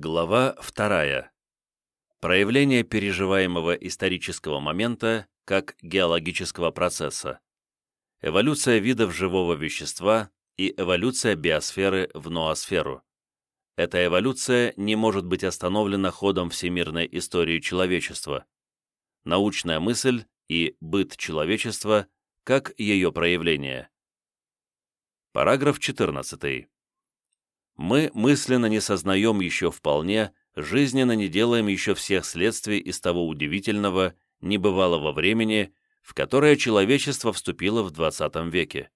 Глава вторая. Проявление переживаемого исторического момента как геологического процесса. Эволюция видов живого вещества и эволюция биосферы в ноосферу. Эта эволюция не может быть остановлена ходом всемирной истории человечества. Научная мысль и быт человечества как ее проявление. Параграф 14 мы мысленно не сознаем еще вполне, жизненно не делаем еще всех следствий из того удивительного, небывалого времени, в которое человечество вступило в XX веке.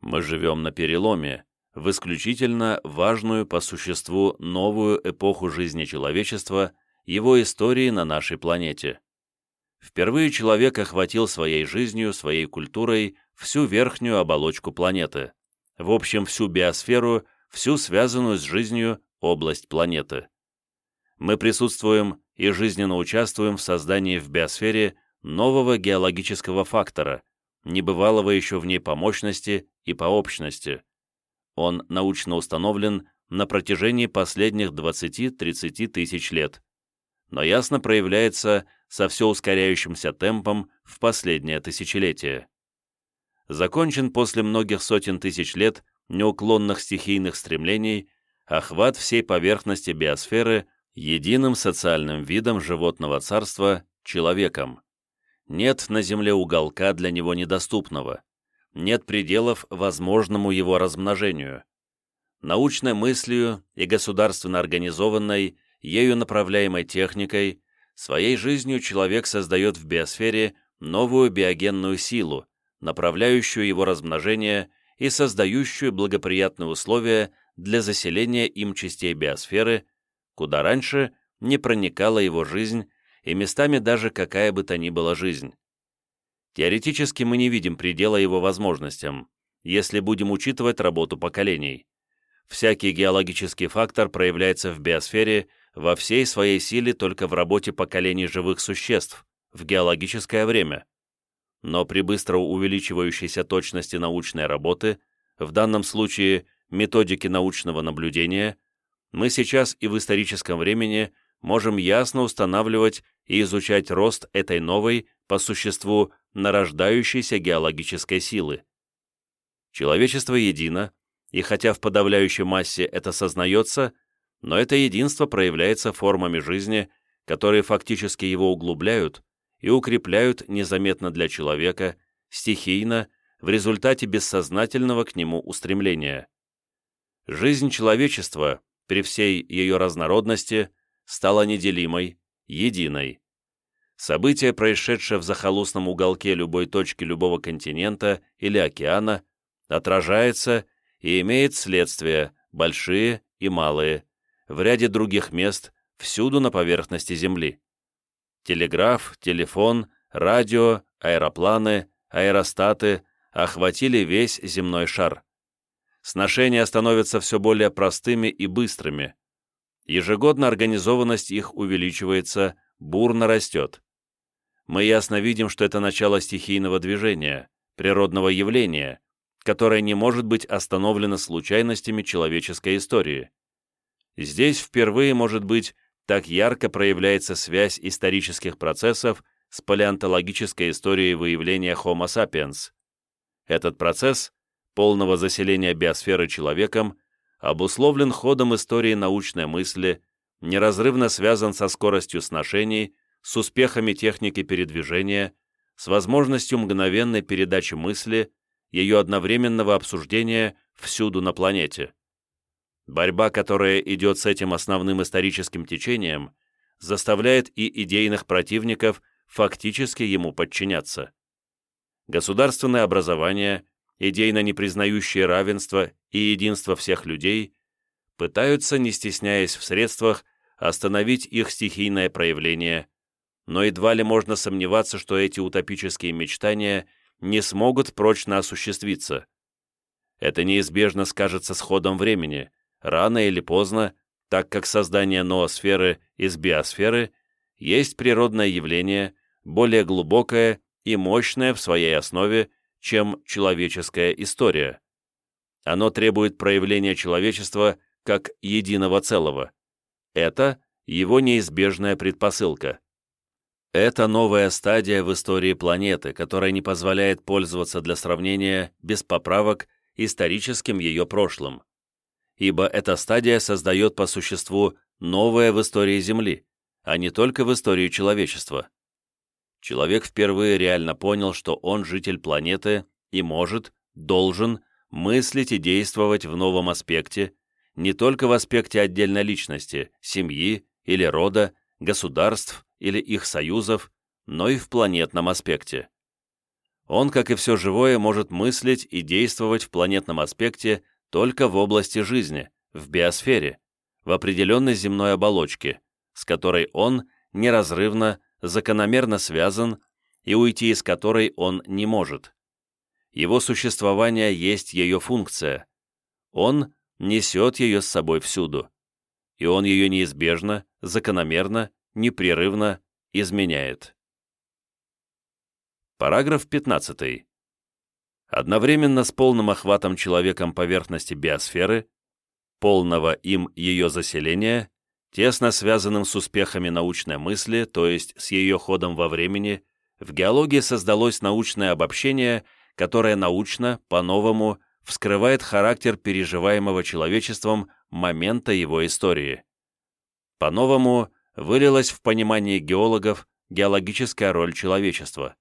Мы живем на переломе, в исключительно важную по существу новую эпоху жизни человечества, его истории на нашей планете. Впервые человек охватил своей жизнью, своей культурой всю верхнюю оболочку планеты, в общем, всю биосферу – всю связанную с жизнью область планеты. Мы присутствуем и жизненно участвуем в создании в биосфере нового геологического фактора, небывалого еще в ней по мощности и по общности. Он научно установлен на протяжении последних 20-30 тысяч лет, но ясно проявляется со все ускоряющимся темпом в последнее тысячелетие. Закончен после многих сотен тысяч лет неуклонных стихийных стремлений, охват всей поверхности биосферы единым социальным видом животного царства – человеком. Нет на Земле уголка для него недоступного, нет пределов возможному его размножению. Научной мыслью и государственно организованной, ею направляемой техникой, своей жизнью человек создает в биосфере новую биогенную силу, направляющую его размножение и создающую благоприятные условия для заселения им частей биосферы, куда раньше не проникала его жизнь и местами даже какая бы то ни была жизнь. Теоретически мы не видим предела его возможностям, если будем учитывать работу поколений. Всякий геологический фактор проявляется в биосфере во всей своей силе только в работе поколений живых существ, в геологическое время но при быстро увеличивающейся точности научной работы, в данном случае методики научного наблюдения, мы сейчас и в историческом времени можем ясно устанавливать и изучать рост этой новой, по существу, нарождающейся геологической силы. Человечество едино, и хотя в подавляющей массе это сознается, но это единство проявляется формами жизни, которые фактически его углубляют и укрепляют незаметно для человека, стихийно, в результате бессознательного к нему устремления. Жизнь человечества, при всей ее разнородности, стала неделимой, единой. Событие, происшедшее в захолустном уголке любой точки любого континента или океана, отражается и имеет следствия, большие и малые, в ряде других мест, всюду на поверхности Земли. Телеграф, телефон, радио, аэропланы, аэростаты охватили весь земной шар. Сношения становятся все более простыми и быстрыми. Ежегодно организованность их увеличивается, бурно растет. Мы ясно видим, что это начало стихийного движения, природного явления, которое не может быть остановлено случайностями человеческой истории. Здесь впервые может быть так ярко проявляется связь исторических процессов с палеонтологической историей выявления Homo sapiens. Этот процесс, полного заселения биосферы человеком, обусловлен ходом истории научной мысли, неразрывно связан со скоростью сношений, с успехами техники передвижения, с возможностью мгновенной передачи мысли, ее одновременного обсуждения всюду на планете. Борьба, которая идет с этим основным историческим течением, заставляет и идейных противников фактически ему подчиняться. Государственное образование, идейно не признающее равенство и единство всех людей, пытаются, не стесняясь в средствах, остановить их стихийное проявление, но едва ли можно сомневаться, что эти утопические мечтания не смогут прочно осуществиться. Это неизбежно скажется с ходом времени, рано или поздно, так как создание ноосферы из биосферы есть природное явление, более глубокое и мощное в своей основе, чем человеческая история. Оно требует проявления человечества как единого целого. это его неизбежная предпосылка. Это новая стадия в истории планеты, которая не позволяет пользоваться для сравнения без поправок историческим ее прошлым. Ибо эта стадия создает по существу новое в истории Земли, а не только в истории человечества. Человек впервые реально понял, что он житель планеты и может, должен мыслить и действовать в новом аспекте, не только в аспекте отдельной личности, семьи или рода, государств или их союзов, но и в планетном аспекте. Он, как и все живое, может мыслить и действовать в планетном аспекте только в области жизни, в биосфере, в определенной земной оболочке, с которой он неразрывно, закономерно связан и уйти из которой он не может. Его существование есть ее функция. Он несет ее с собой всюду. И он ее неизбежно, закономерно, непрерывно изменяет. Параграф 15. Одновременно с полным охватом человеком поверхности биосферы, полного им ее заселения, тесно связанным с успехами научной мысли, то есть с ее ходом во времени, в геологии создалось научное обобщение, которое научно, по-новому, вскрывает характер переживаемого человечеством момента его истории. По-новому вылилась в понимании геологов геологическая роль человечества.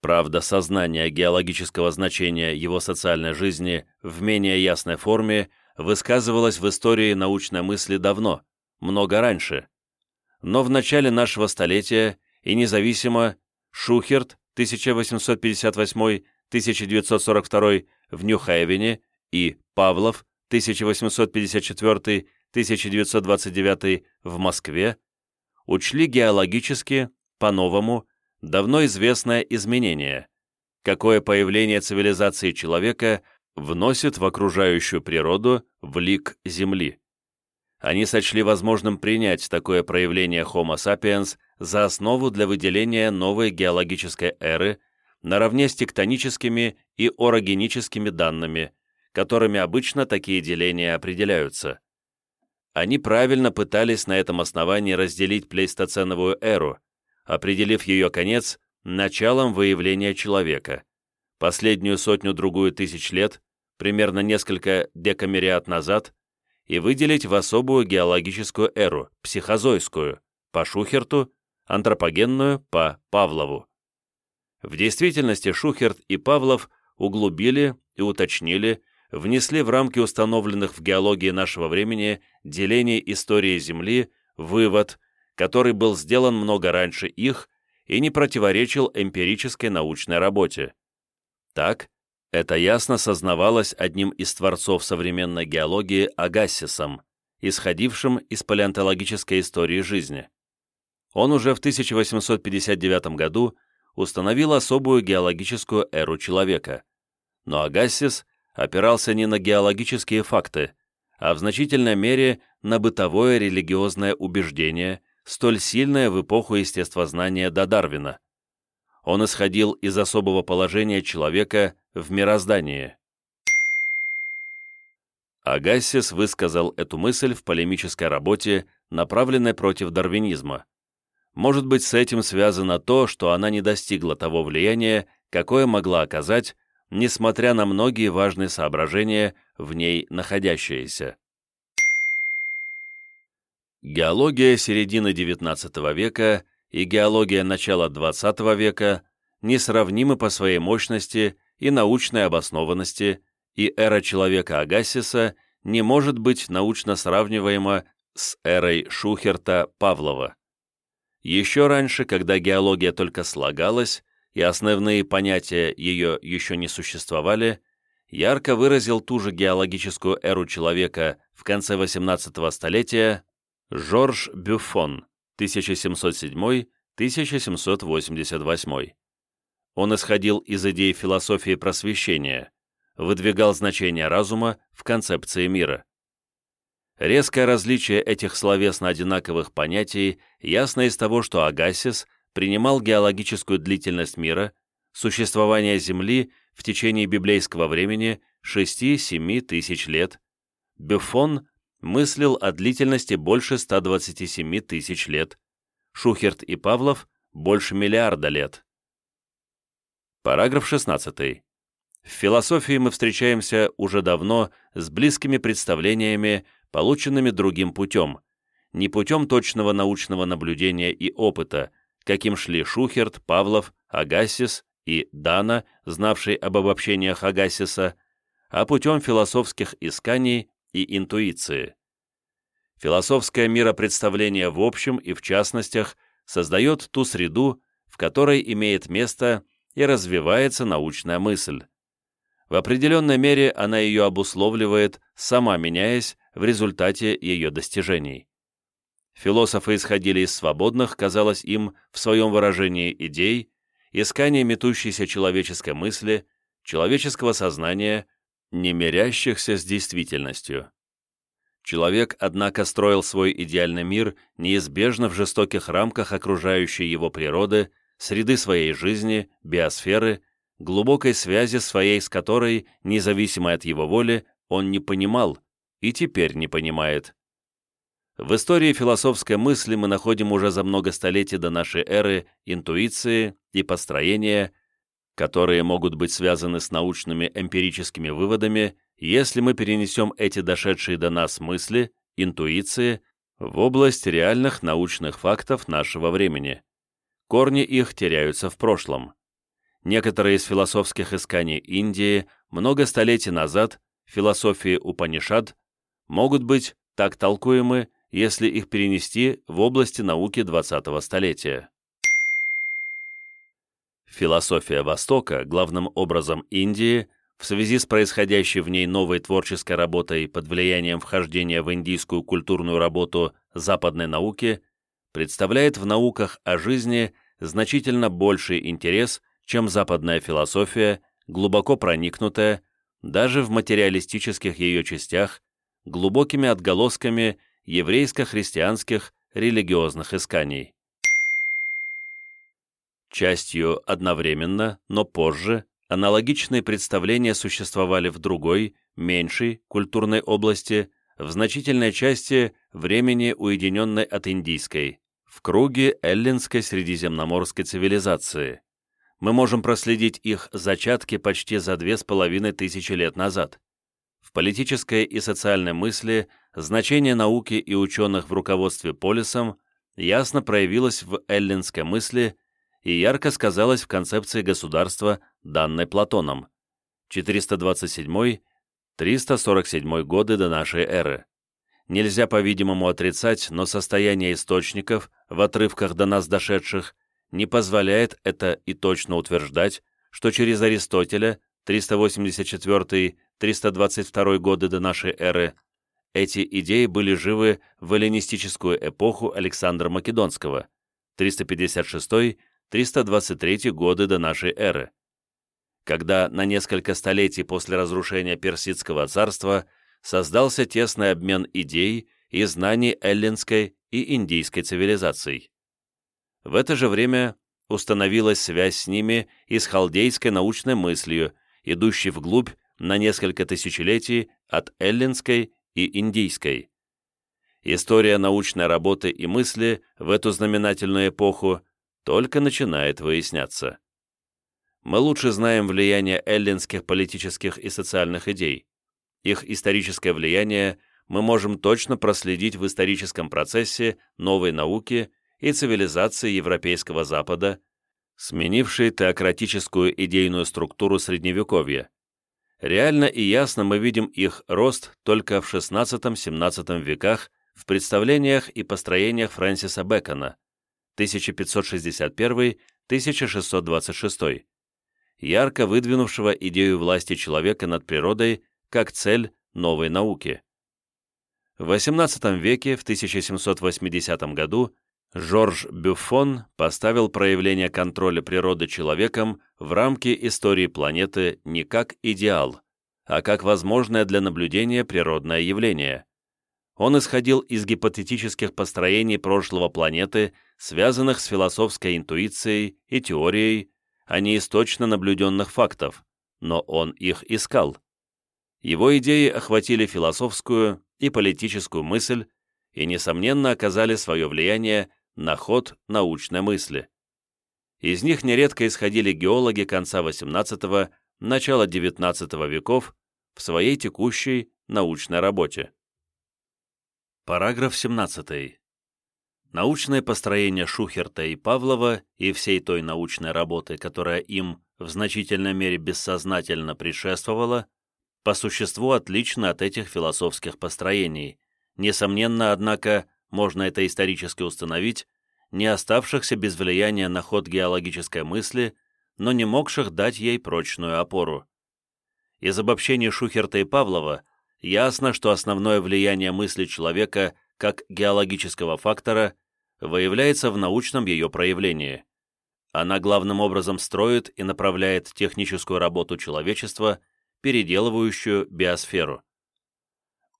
Правда, сознание геологического значения его социальной жизни в менее ясной форме высказывалось в истории научной мысли давно, много раньше. Но в начале нашего столетия и независимо Шухерт 1858-1942 в Нью-Хейвене и Павлов 1854-1929 в Москве учли геологически, по-новому, давно известное изменение, какое появление цивилизации человека вносит в окружающую природу в лик Земли. Они сочли возможным принять такое проявление Homo sapiens за основу для выделения новой геологической эры наравне с тектоническими и орогеническими данными, которыми обычно такие деления определяются. Они правильно пытались на этом основании разделить плейстоценовую эру, определив ее конец началом выявления человека, последнюю сотню-другую тысяч лет, примерно несколько декамериат назад, и выделить в особую геологическую эру, психозойскую, по Шухерту, антропогенную по Павлову. В действительности Шухерт и Павлов углубили и уточнили, внесли в рамки установленных в геологии нашего времени делений истории Земли вывод, который был сделан много раньше их и не противоречил эмпирической научной работе. Так, это ясно сознавалось одним из творцов современной геологии Агассисом, исходившим из палеонтологической истории жизни. Он уже в 1859 году установил особую геологическую эру человека. Но Агассис опирался не на геологические факты, а в значительной мере на бытовое религиозное убеждение, столь сильное в эпоху естествознания до Дарвина. Он исходил из особого положения человека в мироздании. Агассис высказал эту мысль в полемической работе, направленной против дарвинизма. Может быть, с этим связано то, что она не достигла того влияния, какое могла оказать, несмотря на многие важные соображения, в ней находящиеся. Геология середины XIX века и геология начала XX века несравнимы по своей мощности и научной обоснованности, и эра человека Агассиса не может быть научно сравниваема с эрой Шухерта-Павлова. Еще раньше, когда геология только слагалась, и основные понятия ее еще не существовали, ярко выразил ту же геологическую эру человека в конце XVIII столетия Жорж Бюфон, 1707-1788. Он исходил из идей философии просвещения, выдвигал значение разума в концепции мира. Резкое различие этих словесно одинаковых понятий ясно из того, что Агасис принимал геологическую длительность мира, существование Земли в течение библейского времени 6-7 тысяч лет, Бюфон мыслил о длительности больше 127 тысяч лет, Шухерт и Павлов – больше миллиарда лет. Параграф 16. В философии мы встречаемся уже давно с близкими представлениями, полученными другим путем, не путем точного научного наблюдения и опыта, каким шли Шухерт, Павлов, Агасис и Дана, знавший об обобщениях Агасиса, а путем философских исканий и интуиции. Философское миропредставление в общем и в частностях создает ту среду, в которой имеет место и развивается научная мысль. В определенной мере она ее обусловливает, сама меняясь в результате ее достижений. Философы исходили из свободных, казалось им, в своем выражении идей, искания метущейся человеческой мысли, человеческого сознания, не мирящихся с действительностью. Человек, однако, строил свой идеальный мир неизбежно в жестоких рамках окружающей его природы, среды своей жизни, биосферы, глубокой связи своей с которой, независимо от его воли, он не понимал и теперь не понимает. В истории философской мысли мы находим уже за много столетий до нашей эры интуиции и построения, которые могут быть связаны с научными эмпирическими выводами, если мы перенесем эти дошедшие до нас мысли, интуиции, в область реальных научных фактов нашего времени. Корни их теряются в прошлом. Некоторые из философских исканий Индии много столетий назад, философии Упанишад, могут быть так толкуемы, если их перенести в области науки 20-го столетия. Философия Востока, главным образом Индии, в связи с происходящей в ней новой творческой работой под влиянием вхождения в индийскую культурную работу западной науки, представляет в науках о жизни значительно больший интерес, чем западная философия, глубоко проникнутая, даже в материалистических ее частях, глубокими отголосками еврейско-христианских религиозных исканий. Частью одновременно, но позже, аналогичные представления существовали в другой, меньшей культурной области, в значительной части времени уединенной от индийской, в круге эллинской средиземноморской цивилизации. Мы можем проследить их зачатки почти за две с половиной тысячи лет назад. В политической и социальной мысли значение науки и ученых в руководстве полисом ясно проявилось в эллинской мысли и ярко сказалось в концепции государства, данной Платоном 427-347 годы до нашей эры. Нельзя, по-видимому, отрицать, но состояние источников, в отрывках до нас дошедших, не позволяет это и точно утверждать, что через Аристотеля 384-322 годы до нашей эры эти идеи были живы в эллинистическую эпоху Александра Македонского 356-323 годы до нашей эры, когда на несколько столетий после разрушения Персидского царства создался тесный обмен идей и знаний эллинской и индийской цивилизаций. В это же время установилась связь с ними и с халдейской научной мыслью, идущей вглубь на несколько тысячелетий от эллинской и индийской. История научной работы и мысли в эту знаменательную эпоху только начинает выясняться. Мы лучше знаем влияние эллинских политических и социальных идей. Их историческое влияние мы можем точно проследить в историческом процессе новой науки и цивилизации Европейского Запада, сменившей теократическую идейную структуру Средневековья. Реально и ясно мы видим их рост только в XVI-XVII веках в представлениях и построениях Фрэнсиса Бэкона 1561-1626, ярко выдвинувшего идею власти человека над природой как цель новой науки. В XVIII веке, в 1780 году, Жорж Бюффон поставил проявление контроля природы человеком в рамки истории планеты не как идеал, а как возможное для наблюдения природное явление. Он исходил из гипотетических построений прошлого планеты, связанных с философской интуицией и теорией, а не из точно наблюденных фактов, но он их искал. Его идеи охватили философскую и политическую мысль и, несомненно, оказали свое влияние на ход научной мысли. Из них нередко исходили геологи конца XVIII – начала XIX веков в своей текущей научной работе. Параграф 17. Научное построение Шухерта и Павлова и всей той научной работы, которая им в значительной мере бессознательно предшествовала, по существу отлично от этих философских построений, несомненно, однако, можно это исторически установить, не оставшихся без влияния на ход геологической мысли, но не могших дать ей прочную опору. Из обобщений Шухерта и Павлова ясно, что основное влияние мысли человека как геологического фактора выявляется в научном ее проявлении. Она главным образом строит и направляет техническую работу человечества, переделывающую биосферу.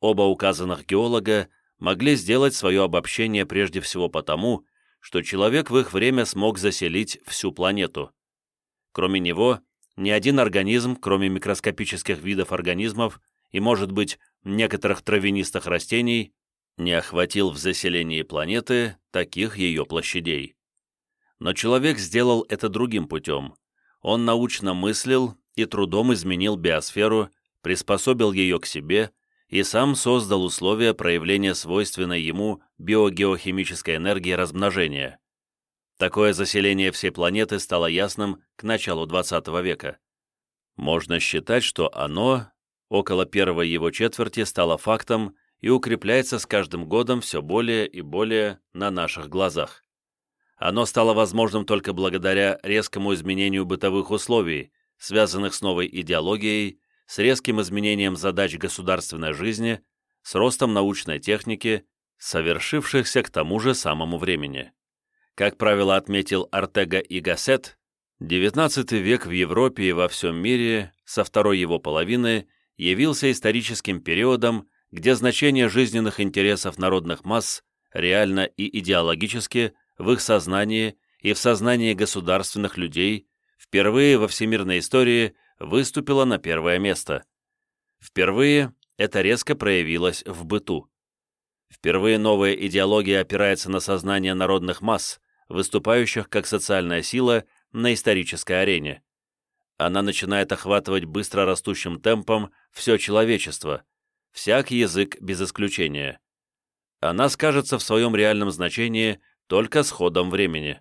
Оба указанных геолога могли сделать свое обобщение прежде всего потому, что человек в их время смог заселить всю планету. Кроме него, ни один организм, кроме микроскопических видов организмов и, может быть, некоторых травянистых растений, не охватил в заселении планеты таких ее площадей. Но человек сделал это другим путем. Он научно мыслил и трудом изменил биосферу, приспособил ее к себе и сам создал условия проявления свойственной ему биогеохимической энергии размножения. Такое заселение всей планеты стало ясным к началу XX века. Можно считать, что оно, около первой его четверти, стало фактом и укрепляется с каждым годом все более и более на наших глазах. Оно стало возможным только благодаря резкому изменению бытовых условий, связанных с новой идеологией, с резким изменением задач государственной жизни, с ростом научной техники, совершившихся к тому же самому времени. Как правило отметил Артега и Гассет, XIX век в Европе и во всем мире со второй его половины явился историческим периодом, где значение жизненных интересов народных масс реально и идеологически в их сознании и в сознании государственных людей впервые во всемирной истории выступило на первое место. Впервые это резко проявилось в быту. Впервые новая идеология опирается на сознание народных масс, выступающих как социальная сила на исторической арене. Она начинает охватывать быстро растущим темпом все человечество, всяк язык без исключения. Она скажется в своем реальном значении только с ходом времени.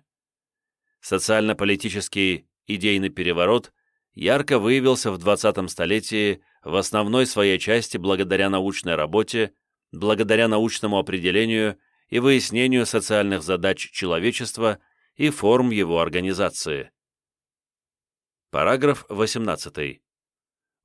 Социально-политический идейный переворот ярко выявился в 20-м столетии в основной своей части благодаря научной работе, благодаря научному определению и выяснению социальных задач человечества и форм его организации. Параграф 18.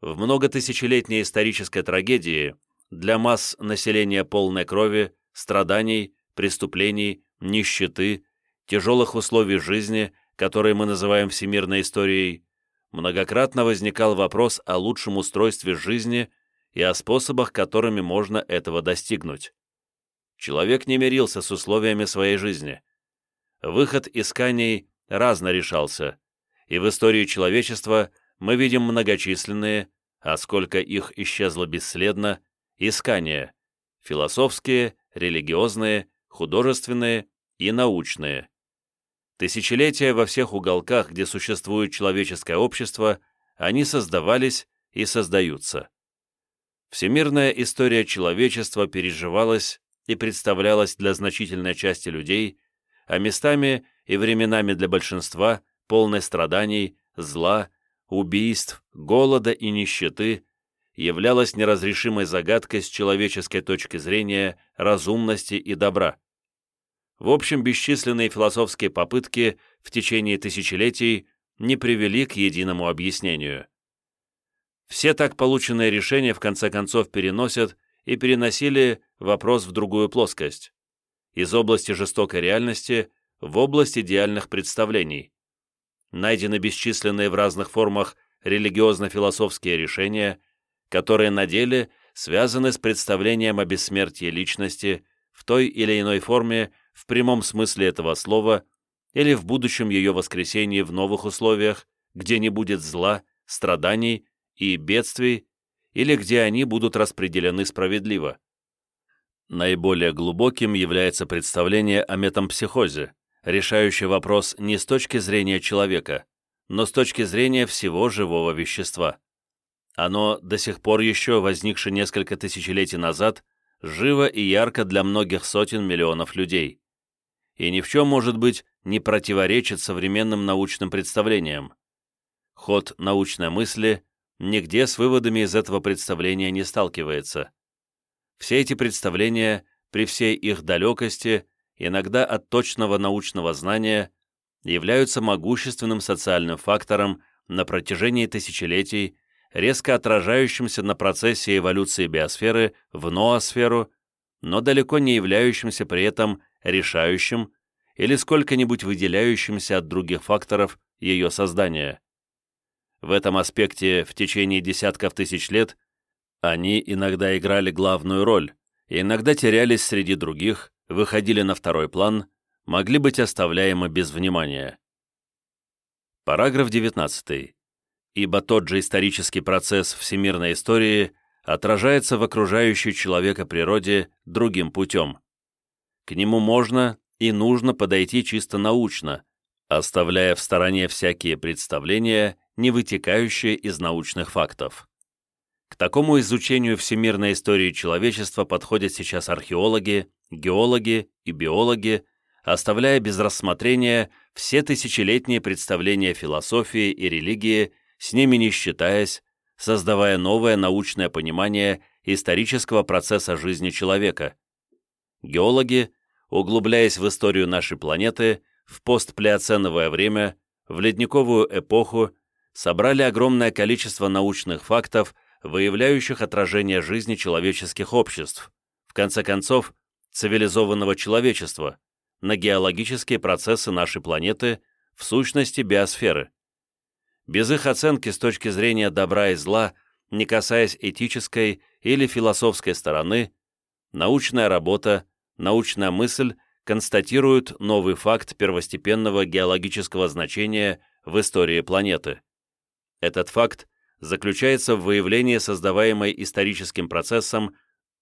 В многотысячелетней исторической трагедии для масс населения полной крови, страданий, преступлений, нищеты, тяжелых условий жизни, которые мы называем всемирной историей, многократно возникал вопрос о лучшем устройстве жизни и о способах, которыми можно этого достигнуть. Человек не мирился с условиями своей жизни. Выход исканий разно решался, и в истории человечества мы видим многочисленные, а сколько их исчезло бесследно, искания – философские, религиозные, художественные и научные. Тысячелетия во всех уголках, где существует человеческое общество, они создавались и создаются. Всемирная история человечества переживалась и представлялась для значительной части людей, а местами и временами для большинства полной страданий, зла, убийств, голода и нищеты, являлась неразрешимой загадкой с человеческой точки зрения разумности и добра. В общем, бесчисленные философские попытки в течение тысячелетий не привели к единому объяснению. Все так полученные решения в конце концов переносят и переносили вопрос в другую плоскость, из области жестокой реальности в область идеальных представлений. Найдены бесчисленные в разных формах религиозно-философские решения, которые на деле связаны с представлением о бессмертии личности в той или иной форме в прямом смысле этого слова или в будущем ее воскресении в новых условиях, где не будет зла, страданий и бедствий, или где они будут распределены справедливо. Наиболее глубоким является представление о метампсихозе, решающий вопрос не с точки зрения человека, но с точки зрения всего живого вещества. Оно, до сих пор еще возникшее несколько тысячелетий назад, живо и ярко для многих сотен миллионов людей. И ни в чем, может быть, не противоречит современным научным представлениям. Ход научной мысли нигде с выводами из этого представления не сталкивается. Все эти представления, при всей их далекости, иногда от точного научного знания, являются могущественным социальным фактором на протяжении тысячелетий, резко отражающимся на процессе эволюции биосферы в ноосферу, но далеко не являющимся при этом решающим или сколько-нибудь выделяющимся от других факторов ее создания. В этом аспекте в течение десятков тысяч лет они иногда играли главную роль, иногда терялись среди других, выходили на второй план, могли быть оставляемы без внимания. Параграф 19. Ибо тот же исторический процесс всемирной истории отражается в окружающей человека природе другим путем. К нему можно и нужно подойти чисто научно, оставляя в стороне всякие представления, не вытекающие из научных фактов. К такому изучению всемирной истории человечества подходят сейчас археологи, геологи и биологи, оставляя без рассмотрения все тысячелетние представления философии и религии, с ними не считаясь, создавая новое научное понимание исторического процесса жизни человека. Геологи, углубляясь в историю нашей планеты, в постплеоценовое время, в ледниковую эпоху, собрали огромное количество научных фактов, выявляющих отражение жизни человеческих обществ, в конце концов, цивилизованного человечества, на геологические процессы нашей планеты, в сущности биосферы. Без их оценки с точки зрения добра и зла, не касаясь этической или философской стороны, научная работа, научная мысль констатируют новый факт первостепенного геологического значения в истории планеты. Этот факт заключается в выявлении создаваемой историческим процессом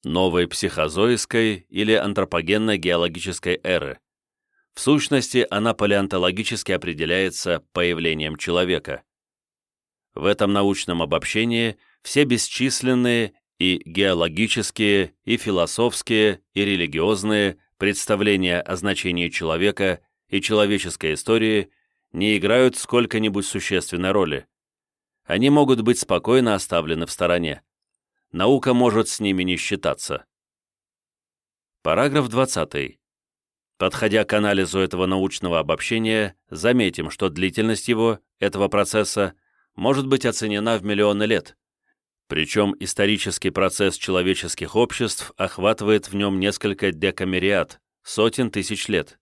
новой психозойской или антропогенной геологической эры. В сущности, она палеонтологически определяется появлением человека. В этом научном обобщении все бесчисленные и геологические, и философские, и религиозные представления о значении человека и человеческой истории не играют сколько-нибудь существенной роли. Они могут быть спокойно оставлены в стороне наука может с ними не считаться. Параграф 20. Подходя к анализу этого научного обобщения, заметим, что длительность его, этого процесса, может быть оценена в миллионы лет. Причем исторический процесс человеческих обществ охватывает в нем несколько декамериад, сотен тысяч лет.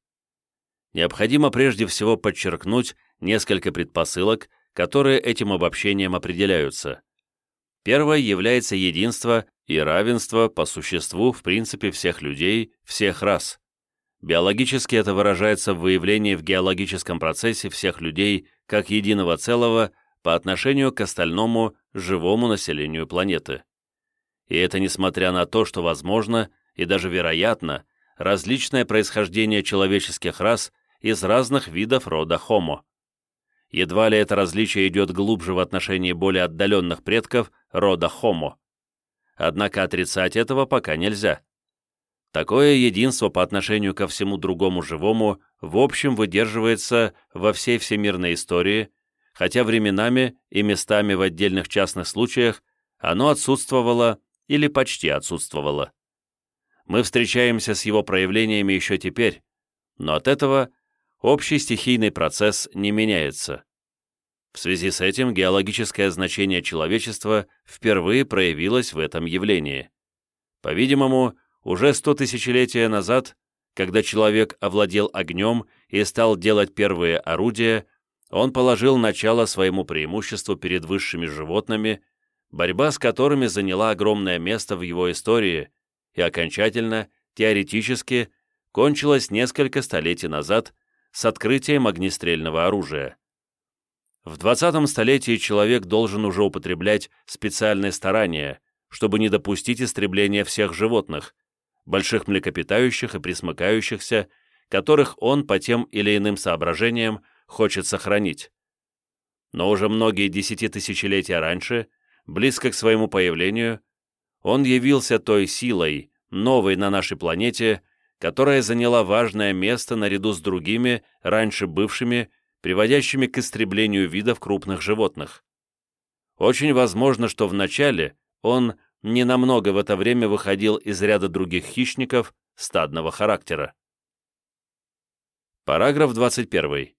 Необходимо прежде всего подчеркнуть несколько предпосылок, которые этим обобщением определяются. Первое является единство и равенство по существу в принципе всех людей, всех рас. Биологически это выражается в выявлении в геологическом процессе всех людей как единого целого по отношению к остальному живому населению планеты. И это несмотря на то, что возможно и даже вероятно различное происхождение человеческих рас из разных видов рода Homo. Едва ли это различие идет глубже в отношении более отдаленных предков рода Homo. Однако отрицать этого пока нельзя. Такое единство по отношению ко всему другому живому в общем выдерживается во всей всемирной истории, хотя временами и местами в отдельных частных случаях оно отсутствовало или почти отсутствовало. Мы встречаемся с его проявлениями еще теперь, но от этого общий стихийный процесс не меняется. В связи с этим геологическое значение человечества впервые проявилось в этом явлении. По-видимому, уже сто тысячелетия назад, когда человек овладел огнем и стал делать первые орудия, он положил начало своему преимуществу перед высшими животными, борьба с которыми заняла огромное место в его истории и окончательно, теоретически, кончилась несколько столетий назад с открытием огнестрельного оружия. В 20 столетии человек должен уже употреблять специальные старания, чтобы не допустить истребления всех животных, больших млекопитающих и присмыкающихся, которых он по тем или иным соображениям хочет сохранить. Но уже многие десятитысячелетия раньше, близко к своему появлению, он явился той силой, новой на нашей планете, которая заняла важное место наряду с другими, раньше бывшими, приводящими к истреблению видов крупных животных. Очень возможно, что вначале он ненамного в это время выходил из ряда других хищников стадного характера. Параграф 21.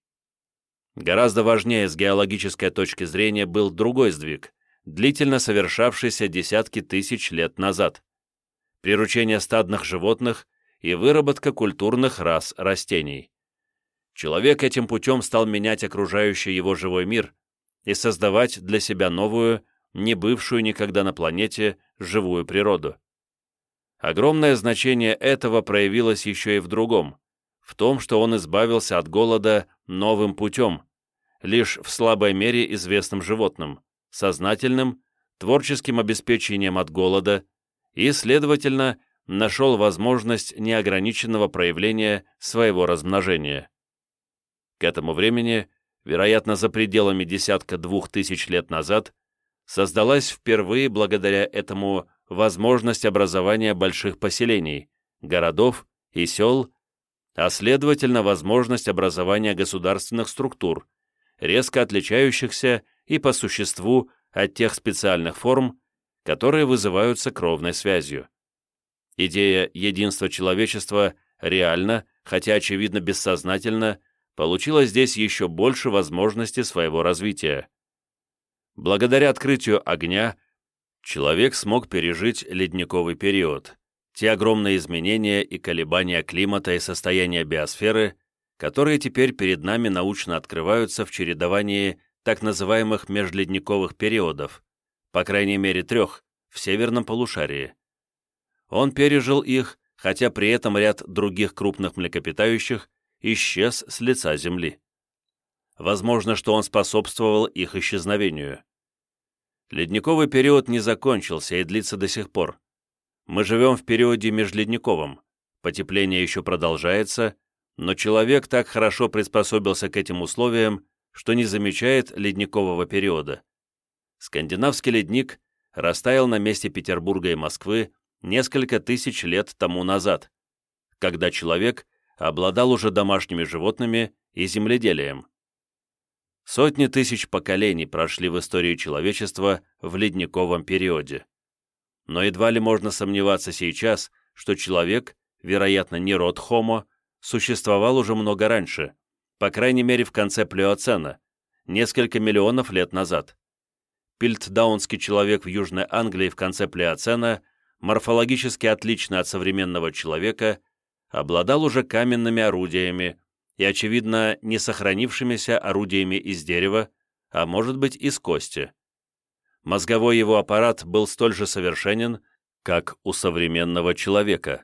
Гораздо важнее с геологической точки зрения был другой сдвиг, длительно совершавшийся десятки тысяч лет назад. Приручение стадных животных и выработка культурных рас растений. Человек этим путем стал менять окружающий его живой мир и создавать для себя новую, не бывшую никогда на планете, живую природу. Огромное значение этого проявилось еще и в другом, в том, что он избавился от голода новым путем, лишь в слабой мере известным животным, сознательным, творческим обеспечением от голода и, следовательно, нашел возможность неограниченного проявления своего размножения. К этому времени, вероятно, за пределами десятка двух тысяч лет назад, создалась впервые благодаря этому возможность образования больших поселений, городов и сел, а следовательно возможность образования государственных структур, резко отличающихся и по существу от тех специальных форм, которые вызываются кровной связью. Идея единства человечества реально, хотя очевидно бессознательно, получила здесь еще больше возможностей своего развития. Благодаря открытию огня человек смог пережить ледниковый период, те огромные изменения и колебания климата и состояния биосферы, которые теперь перед нами научно открываются в чередовании так называемых межледниковых периодов, по крайней мере трех, в северном полушарии. Он пережил их, хотя при этом ряд других крупных млекопитающих исчез с лица Земли. Возможно, что он способствовал их исчезновению. Ледниковый период не закончился и длится до сих пор. Мы живем в периоде межледниковом, потепление еще продолжается, но человек так хорошо приспособился к этим условиям, что не замечает ледникового периода. Скандинавский ледник растаял на месте Петербурга и Москвы несколько тысяч лет тому назад, когда человек обладал уже домашними животными и земледелием. Сотни тысяч поколений прошли в истории человечества в ледниковом периоде. Но едва ли можно сомневаться сейчас, что человек, вероятно, не род Homo, существовал уже много раньше, по крайней мере в конце Плеоцена, несколько миллионов лет назад. Пильтдаунский человек в Южной Англии в конце Плеоцена, морфологически отлично от современного человека, обладал уже каменными орудиями и, очевидно, не сохранившимися орудиями из дерева, а может быть из кости. Мозговой его аппарат был столь же совершенен, как у современного человека.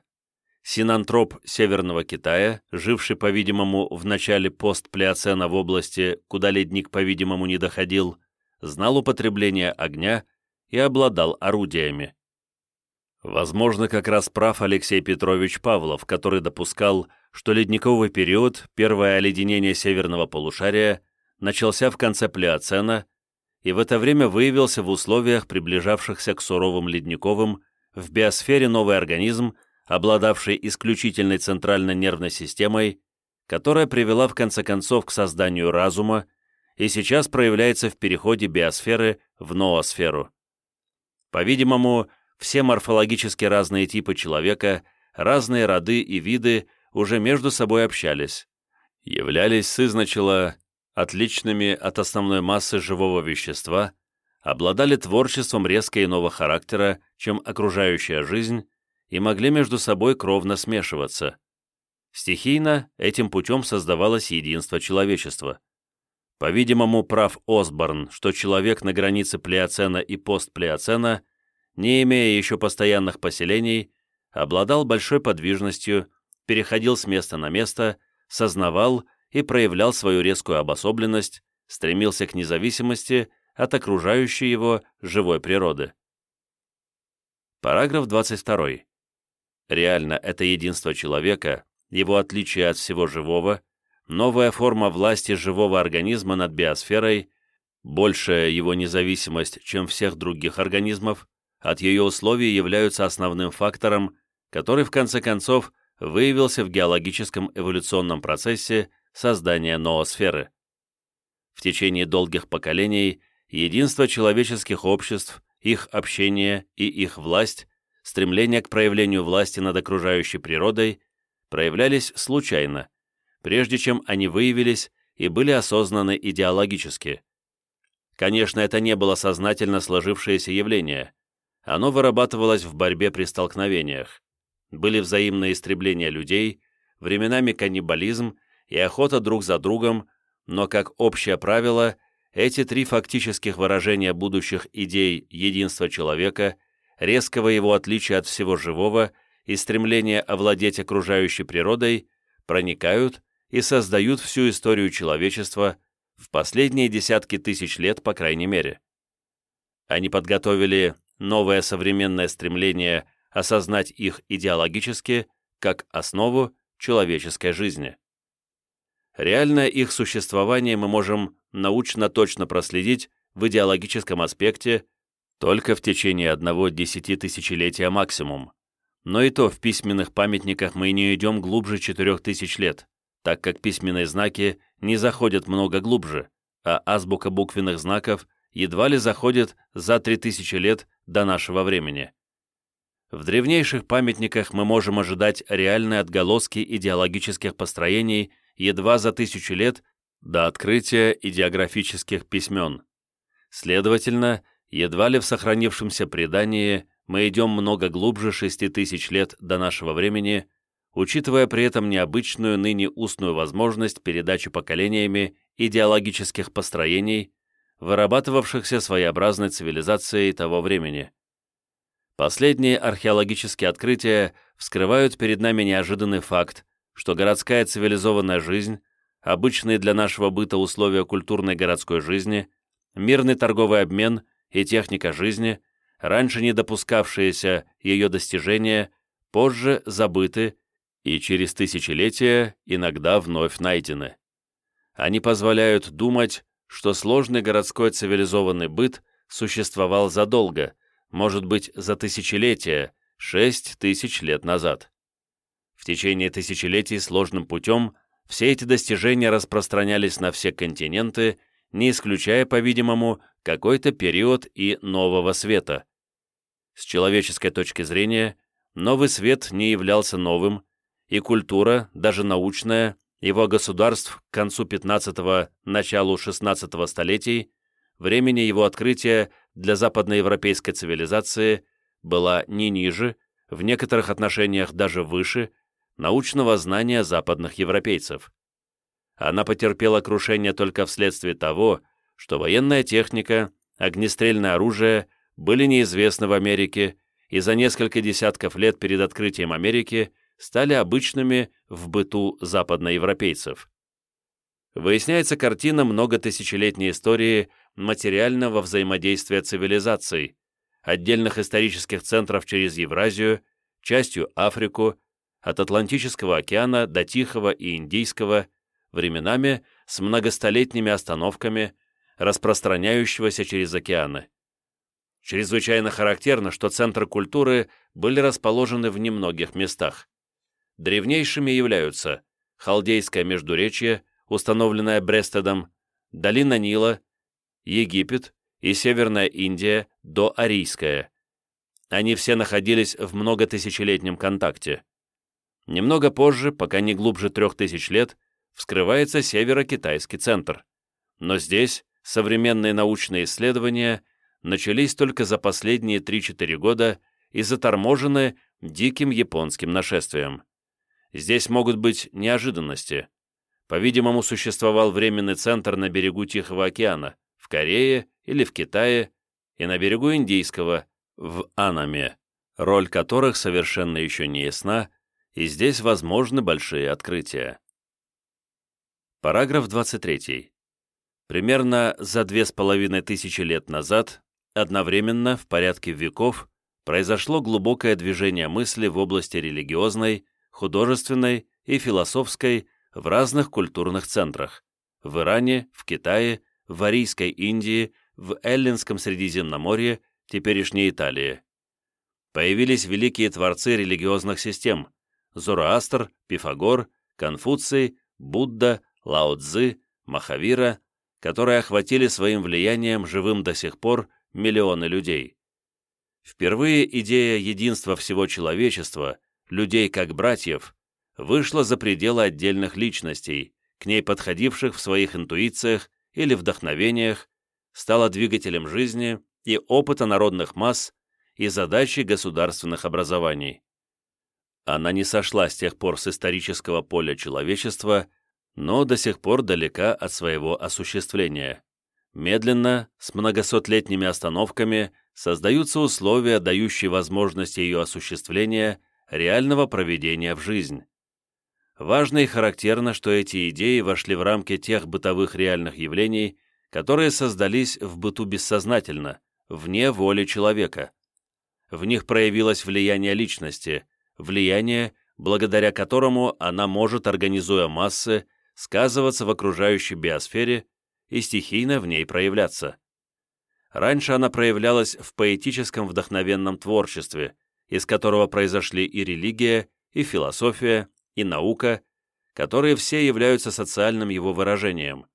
Синантроп Северного Китая, живший, по-видимому, в начале постплеоцена в области, куда ледник, по-видимому, не доходил, знал употребление огня и обладал орудиями. Возможно, как раз прав Алексей Петрович Павлов, который допускал, что ледниковый период, первое оледенение северного полушария, начался в конце Плеоцена и в это время выявился в условиях, приближавшихся к суровым ледниковым, в биосфере новый организм, обладавший исключительной центральной нервной системой, которая привела в конце концов к созданию разума и сейчас проявляется в переходе биосферы в ноосферу. По-видимому, все морфологически разные типы человека, разные роды и виды уже между собой общались, являлись сызначало отличными от основной массы живого вещества, обладали творчеством резко иного характера, чем окружающая жизнь, и могли между собой кровно смешиваться. Стихийно этим путем создавалось единство человечества. По-видимому, прав Осборн, что человек на границе плеоцена и постплеоцена, не имея еще постоянных поселений, обладал большой подвижностью, переходил с места на место, сознавал и проявлял свою резкую обособленность, стремился к независимости от окружающей его живой природы. Параграф 22. Реально, это единство человека, его отличие от всего живого, новая форма власти живого организма над биосферой, большая его независимость, чем всех других организмов, от ее условий являются основным фактором, который в конце концов выявился в геологическом эволюционном процессе создания ноосферы. В течение долгих поколений единство человеческих обществ, их общение и их власть, стремление к проявлению власти над окружающей природой проявлялись случайно, прежде чем они выявились и были осознаны идеологически. Конечно, это не было сознательно сложившееся явление. Оно вырабатывалось в борьбе при столкновениях. Были взаимные истребления людей, временами каннибализм и охота друг за другом, но как общее правило, эти три фактических выражения будущих идей единства человека, резкого его отличия от всего живого и стремления овладеть окружающей природой проникают и создают всю историю человечества в последние десятки тысяч лет, по крайней мере. Они подготовили новое современное стремление осознать их идеологически как основу человеческой жизни. Реальное их существование мы можем научно точно проследить в идеологическом аспекте только в течение одного десятитысячелетия максимум. Но и то в письменных памятниках мы не идем глубже четырех тысяч лет, так как письменные знаки не заходят много глубже, а азбука буквенных знаков едва ли заходит за три тысячи лет до нашего времени. В древнейших памятниках мы можем ожидать реальные отголоски идеологических построений едва за тысячу лет до открытия идеографических письмен. Следовательно, едва ли в сохранившемся предании мы идем много глубже шести тысяч лет до нашего времени, учитывая при этом необычную ныне устную возможность передачи поколениями идеологических построений, вырабатывавшихся своеобразной цивилизацией того времени. Последние археологические открытия вскрывают перед нами неожиданный факт, что городская цивилизованная жизнь, обычные для нашего быта условия культурной городской жизни, мирный торговый обмен и техника жизни, раньше не допускавшиеся ее достижения, позже забыты и через тысячелетия иногда вновь найдены. Они позволяют думать, что сложный городской цивилизованный быт существовал задолго, может быть, за тысячелетия, шесть тысяч лет назад. В течение тысячелетий сложным путем все эти достижения распространялись на все континенты, не исключая, по-видимому, какой-то период и нового света. С человеческой точки зрения, новый свет не являлся новым, и культура, даже научная, его государств к концу 15-го, началу 16-го столетий, времени его открытия для западноевропейской цивилизации была не ниже, в некоторых отношениях даже выше, научного знания западных европейцев. Она потерпела крушение только вследствие того, что военная техника, огнестрельное оружие были неизвестны в Америке и за несколько десятков лет перед открытием Америки стали обычными в быту западноевропейцев. Выясняется картина многотысячелетней истории материального взаимодействия цивилизаций, отдельных исторических центров через Евразию, частью Африку, от Атлантического океана до Тихого и Индийского, временами с многостолетними остановками, распространяющегося через океаны. Чрезвычайно характерно, что центры культуры были расположены в немногих местах. Древнейшими являются Халдейское Междуречье, установленная Брестедом, долина Нила, Египет и Северная Индия до Арийская. Они все находились в многотысячелетнем контакте. Немного позже, пока не глубже трех тысяч лет, вскрывается северо-китайский центр. Но здесь современные научные исследования начались только за последние 3-4 года и заторможены диким японским нашествием. Здесь могут быть неожиданности. По-видимому, существовал временный центр на берегу Тихого океана, в Корее или в Китае, и на берегу Индийского, в Анаме, роль которых совершенно еще не ясна, и здесь возможны большие открытия. Параграф 23. Примерно за две с половиной тысячи лет назад, одновременно, в порядке веков, произошло глубокое движение мысли в области религиозной, художественной и философской в разных культурных центрах – в Иране, в Китае, в Арийской Индии, в Эллинском Средиземноморье, теперешней Италии. Появились великие творцы религиозных систем – Зороастр, Пифагор, Конфуций, Будда, Лао Цзы, Махавира, которые охватили своим влиянием живым до сих пор миллионы людей. Впервые идея единства всего человечества, людей как братьев, вышла за пределы отдельных личностей, к ней подходивших в своих интуициях или вдохновениях, стала двигателем жизни и опыта народных масс и задачей государственных образований. Она не сошла с тех пор с исторического поля человечества, но до сих пор далека от своего осуществления. Медленно, с многосотлетними остановками, создаются условия, дающие возможность ее осуществления, реального проведения в жизнь. Важно и характерно, что эти идеи вошли в рамки тех бытовых реальных явлений, которые создались в быту бессознательно, вне воли человека. В них проявилось влияние личности, влияние, благодаря которому она может, организуя массы, сказываться в окружающей биосфере и стихийно в ней проявляться. Раньше она проявлялась в поэтическом вдохновенном творчестве, из которого произошли и религия, и философия, и наука, которые все являются социальным его выражением.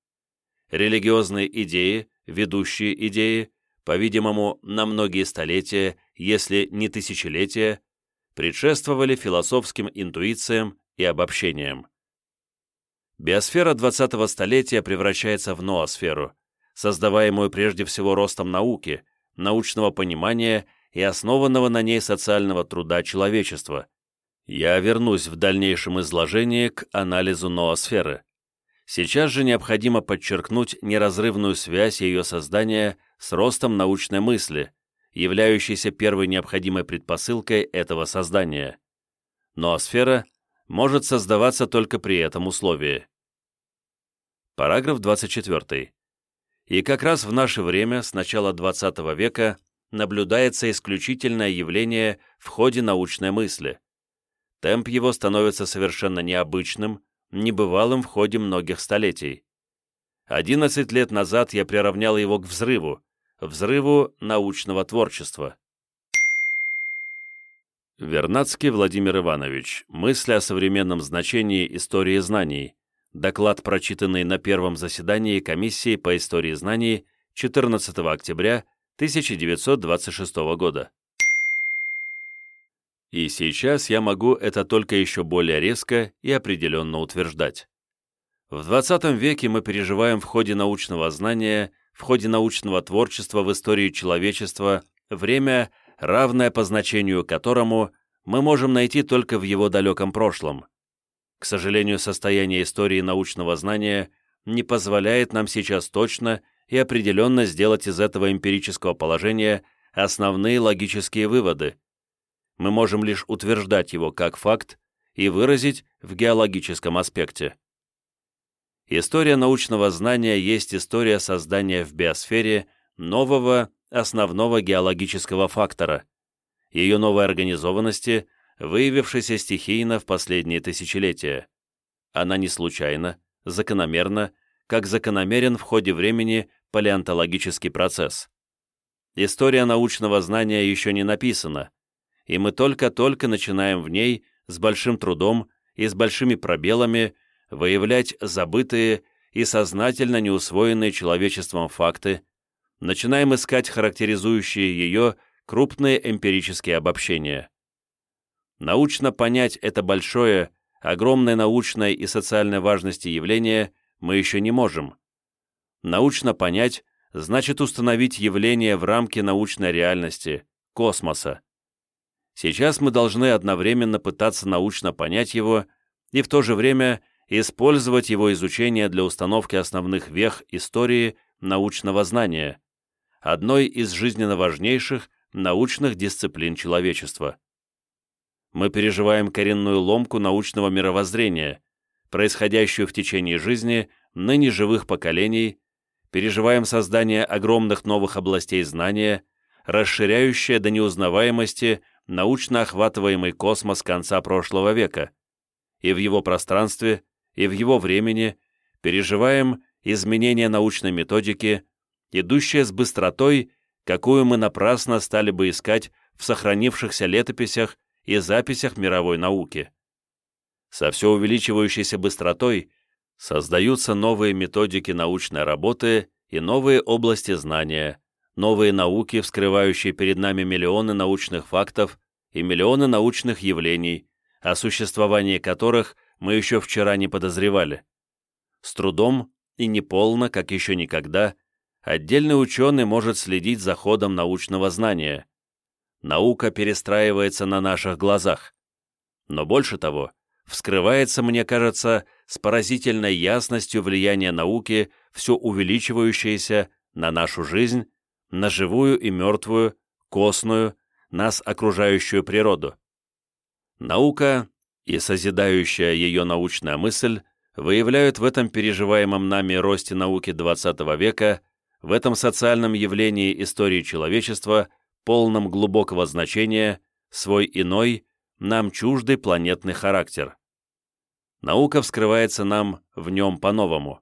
Религиозные идеи, ведущие идеи, по-видимому, на многие столетия, если не тысячелетия, предшествовали философским интуициям и обобщениям. Биосфера 20-го столетия превращается в ноосферу, создаваемую прежде всего ростом науки, научного понимания и основанного на ней социального труда человечества. Я вернусь в дальнейшем изложении к анализу ноосферы. Сейчас же необходимо подчеркнуть неразрывную связь ее создания с ростом научной мысли, являющейся первой необходимой предпосылкой этого создания. Ноосфера может создаваться только при этом условии. Параграф 24. И как раз в наше время, с начала XX века, наблюдается исключительное явление в ходе научной мысли. Темп его становится совершенно необычным, небывалым в ходе многих столетий. 11 лет назад я приравнял его к взрыву, взрыву научного творчества. Вернадский Владимир Иванович. Мысли о современном значении истории знаний. Доклад, прочитанный на первом заседании Комиссии по истории знаний 14 октября 1926 года. И сейчас я могу это только еще более резко и определенно утверждать. В 20 веке мы переживаем в ходе научного знания, в ходе научного творчества в истории человечества время, равное по значению которому мы можем найти только в его далеком прошлом. К сожалению, состояние истории научного знания не позволяет нам сейчас точно и определенно сделать из этого эмпирического положения основные логические выводы. Мы можем лишь утверждать его как факт и выразить в геологическом аспекте. История научного знания есть история создания в биосфере нового основного геологического фактора, ее новой организованности выявившейся стихийно в последние тысячелетия. Она не случайна, закономерна, как закономерен в ходе времени палеонтологический процесс. История научного знания еще не написана, и мы только-только начинаем в ней с большим трудом и с большими пробелами выявлять забытые и сознательно неусвоенные человечеством факты, начинаем искать характеризующие ее крупные эмпирические обобщения. Научно понять это большое, огромное научной и социальной важности явление мы еще не можем. Научно понять значит установить явление в рамке научной реальности, космоса. Сейчас мы должны одновременно пытаться научно понять его и в то же время использовать его изучение для установки основных вех истории научного знания, одной из жизненно важнейших научных дисциплин человечества мы переживаем коренную ломку научного мировоззрения, происходящую в течение жизни ныне живых поколений, переживаем создание огромных новых областей знания, расширяющая до неузнаваемости научно охватываемый космос конца прошлого века, и в его пространстве, и в его времени переживаем изменения научной методики, идущие с быстротой, какую мы напрасно стали бы искать в сохранившихся летописях и записях мировой науки. Со все увеличивающейся быстротой создаются новые методики научной работы и новые области знания, новые науки, вскрывающие перед нами миллионы научных фактов и миллионы научных явлений, о существовании которых мы еще вчера не подозревали. С трудом и неполно, как еще никогда, отдельный ученый может следить за ходом научного знания. Наука перестраивается на наших глазах. Но больше того, вскрывается, мне кажется, с поразительной ясностью влияние науки, все увеличивающееся на нашу жизнь, на живую и мертвую, костную, нас окружающую природу. Наука и созидающая ее научная мысль выявляют в этом переживаемом нами росте науки XX века, в этом социальном явлении истории человечества, полном глубокого значения, свой иной, нам чуждый планетный характер. Наука вскрывается нам в нем по-новому.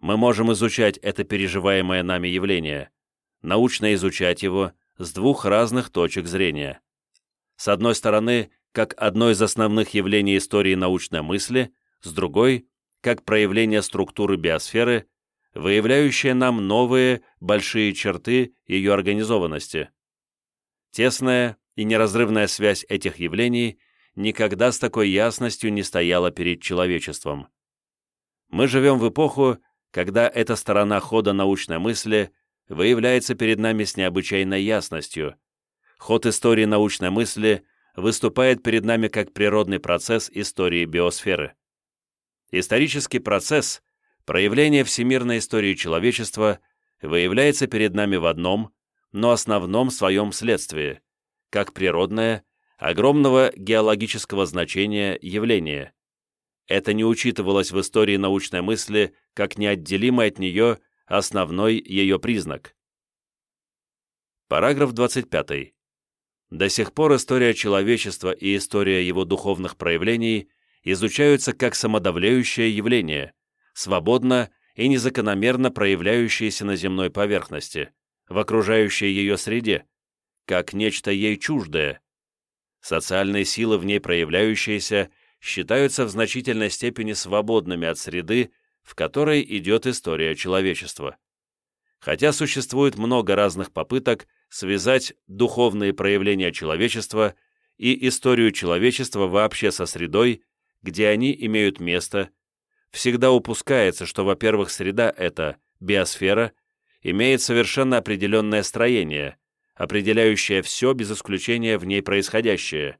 Мы можем изучать это переживаемое нами явление, научно изучать его с двух разных точек зрения. С одной стороны, как одно из основных явлений истории научной мысли, с другой – как проявление структуры биосферы, выявляющее нам новые большие черты ее организованности. Тесная и неразрывная связь этих явлений никогда с такой ясностью не стояла перед человечеством. Мы живем в эпоху, когда эта сторона хода научной мысли выявляется перед нами с необычайной ясностью. Ход истории научной мысли выступает перед нами как природный процесс истории биосферы. Исторический процесс, проявление всемирной истории человечества, выявляется перед нами в одном, но основном своем следствии – как природное, огромного геологического значения явление. Это не учитывалось в истории научной мысли как неотделимый от нее основной ее признак. Параграф 25. До сих пор история человечества и история его духовных проявлений изучаются как самодавляющее явление, свободно и незакономерно проявляющееся на земной поверхности, в окружающей ее среде, как нечто ей чуждое. Социальные силы, в ней проявляющиеся, считаются в значительной степени свободными от среды, в которой идет история человечества. Хотя существует много разных попыток связать духовные проявления человечества и историю человечества вообще со средой, где они имеют место, всегда упускается, что, во-первых, среда эта, биосфера, имеет совершенно определенное строение, определяющая все без исключения в ней происходящее,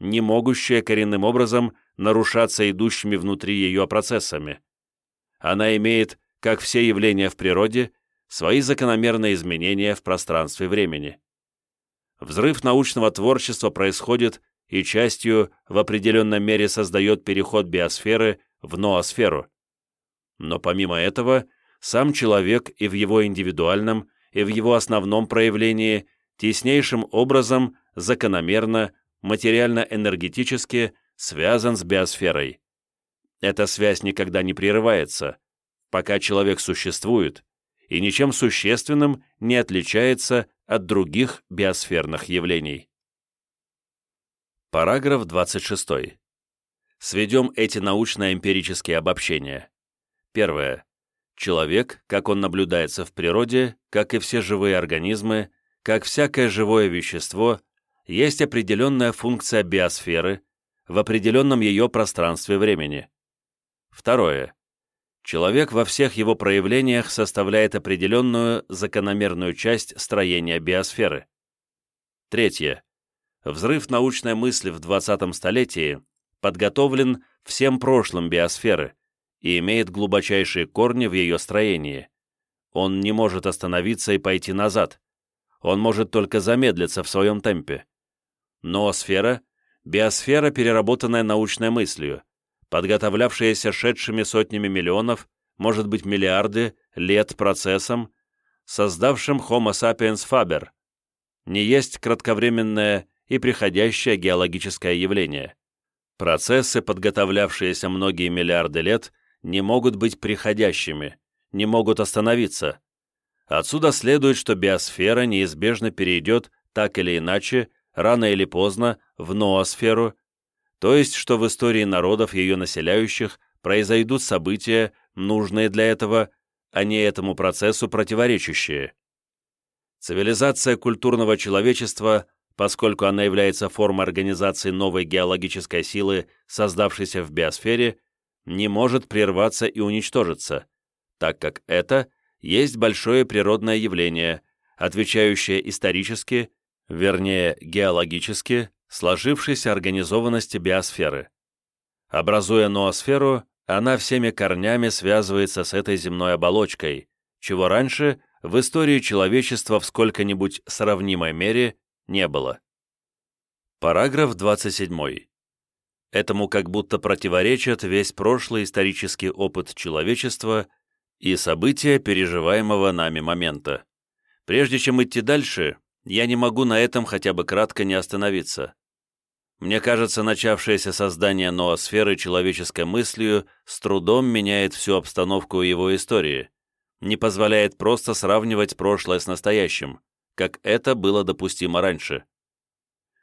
не могущая коренным образом нарушаться идущими внутри ее процессами. Она имеет, как все явления в природе, свои закономерные изменения в пространстве времени. Взрыв научного творчества происходит и частью в определенной мере создает переход биосферы в ноосферу. Но помимо этого, сам человек и в его индивидуальном, и в его основном проявлении теснейшим образом, закономерно, материально-энергетически связан с биосферой. Эта связь никогда не прерывается, пока человек существует, и ничем существенным не отличается от других биосферных явлений. Параграф 26. Сведем эти научно-эмпирические обобщения. Первое. Человек, как он наблюдается в природе, как и все живые организмы, как всякое живое вещество, есть определенная функция биосферы в определенном ее пространстве времени. Второе. Человек во всех его проявлениях составляет определенную закономерную часть строения биосферы. Третье. Взрыв научной мысли в 20 столетии подготовлен всем прошлым биосферы и имеет глубочайшие корни в ее строении. Он не может остановиться и пойти назад он может только замедлиться в своем темпе. Но сфера — биосфера, переработанная научной мыслью, подготовлявшаяся шедшими сотнями миллионов, может быть миллиарды, лет процессом, создавшим Homo sapiens faber. не есть кратковременное и приходящее геологическое явление. Процессы, подготовлявшиеся многие миллиарды лет, не могут быть приходящими, не могут остановиться. Отсюда следует, что биосфера неизбежно перейдет так или иначе, рано или поздно, в ноосферу, то есть, что в истории народов, ее населяющих, произойдут события, нужные для этого, а не этому процессу противоречащие. Цивилизация культурного человечества, поскольку она является формой организации новой геологической силы, создавшейся в биосфере, не может прерваться и уничтожиться, так как это есть большое природное явление, отвечающее исторически, вернее геологически, сложившейся организованности биосферы. Образуя ноосферу, она всеми корнями связывается с этой земной оболочкой, чего раньше в истории человечества в сколько-нибудь сравнимой мере не было. Параграф 27. Этому как будто противоречит весь прошлый исторический опыт человечества и события переживаемого нами момента. Прежде чем идти дальше, я не могу на этом хотя бы кратко не остановиться. Мне кажется, начавшееся создание ноосферы человеческой мыслью с трудом меняет всю обстановку его истории, не позволяет просто сравнивать прошлое с настоящим, как это было допустимо раньше.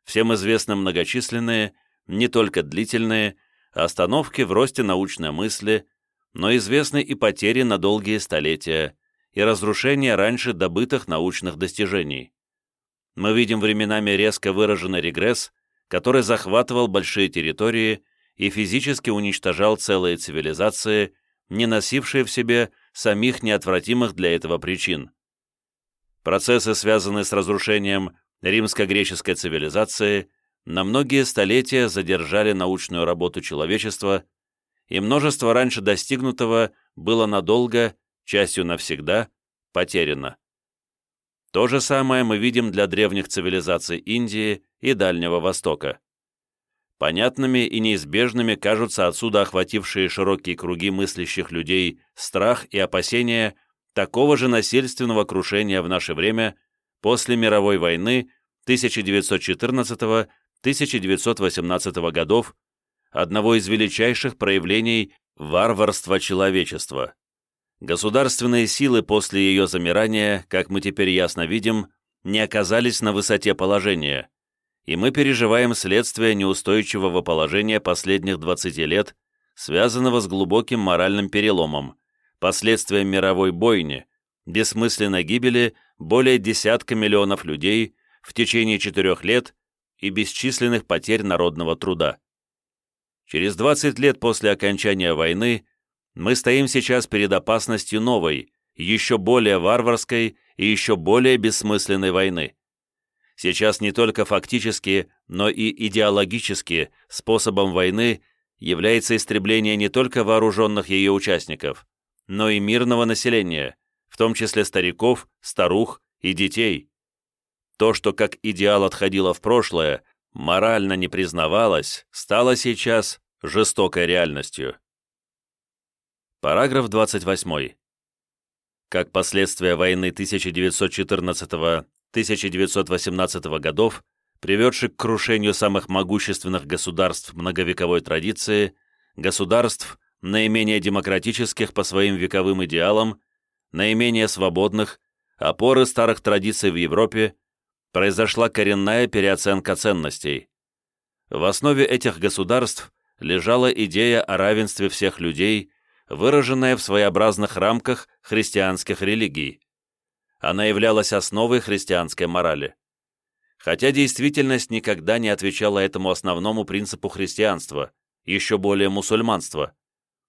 Всем известны многочисленные, не только длительные, остановки в росте научной мысли, но известны и потери на долгие столетия, и разрушения раньше добытых научных достижений мы видим временами резко выраженный регресс, который захватывал большие территории и физически уничтожал целые цивилизации, не носившие в себе самих неотвратимых для этого причин. Процессы, связанные с разрушением римско-греческой цивилизации, на многие столетия задержали научную работу человечества, и множество раньше достигнутого было надолго, частью навсегда, потеряно. То же самое мы видим для древних цивилизаций Индии и Дальнего Востока. Понятными и неизбежными кажутся отсюда охватившие широкие круги мыслящих людей страх и опасения такого же насильственного крушения в наше время после мировой войны 1914-1918 годов, одного из величайших проявлений варварства человечества. Государственные силы после ее замирания, как мы теперь ясно видим, не оказались на высоте положения, и мы переживаем следствие неустойчивого положения последних 20 лет, связанного с глубоким моральным переломом, последствием мировой бойни, бессмысленной гибели более десятка миллионов людей в течение четырех лет и бесчисленных потерь народного труда. Через 20 лет после окончания войны мы стоим сейчас перед опасностью новой, еще более варварской и еще более бессмысленной войны. Сейчас не только фактически, но и идеологически способом войны является истребление не только вооруженных ее участников, но и мирного населения, в том числе стариков, старух и детей. То, что как идеал отходило в прошлое, морально не признавалось, стало сейчас жестокой реальностью. Параграф 28. Как последствия войны 1914-1918 годов, приведших к крушению самых могущественных государств многовековой традиции, государств, наименее демократических по своим вековым идеалам, наименее свободных, опоры старых традиций в Европе, произошла коренная переоценка ценностей. В основе этих государств лежала идея о равенстве всех людей выраженная в своеобразных рамках христианских религий. Она являлась основой христианской морали. Хотя действительность никогда не отвечала этому основному принципу христианства, еще более мусульманства,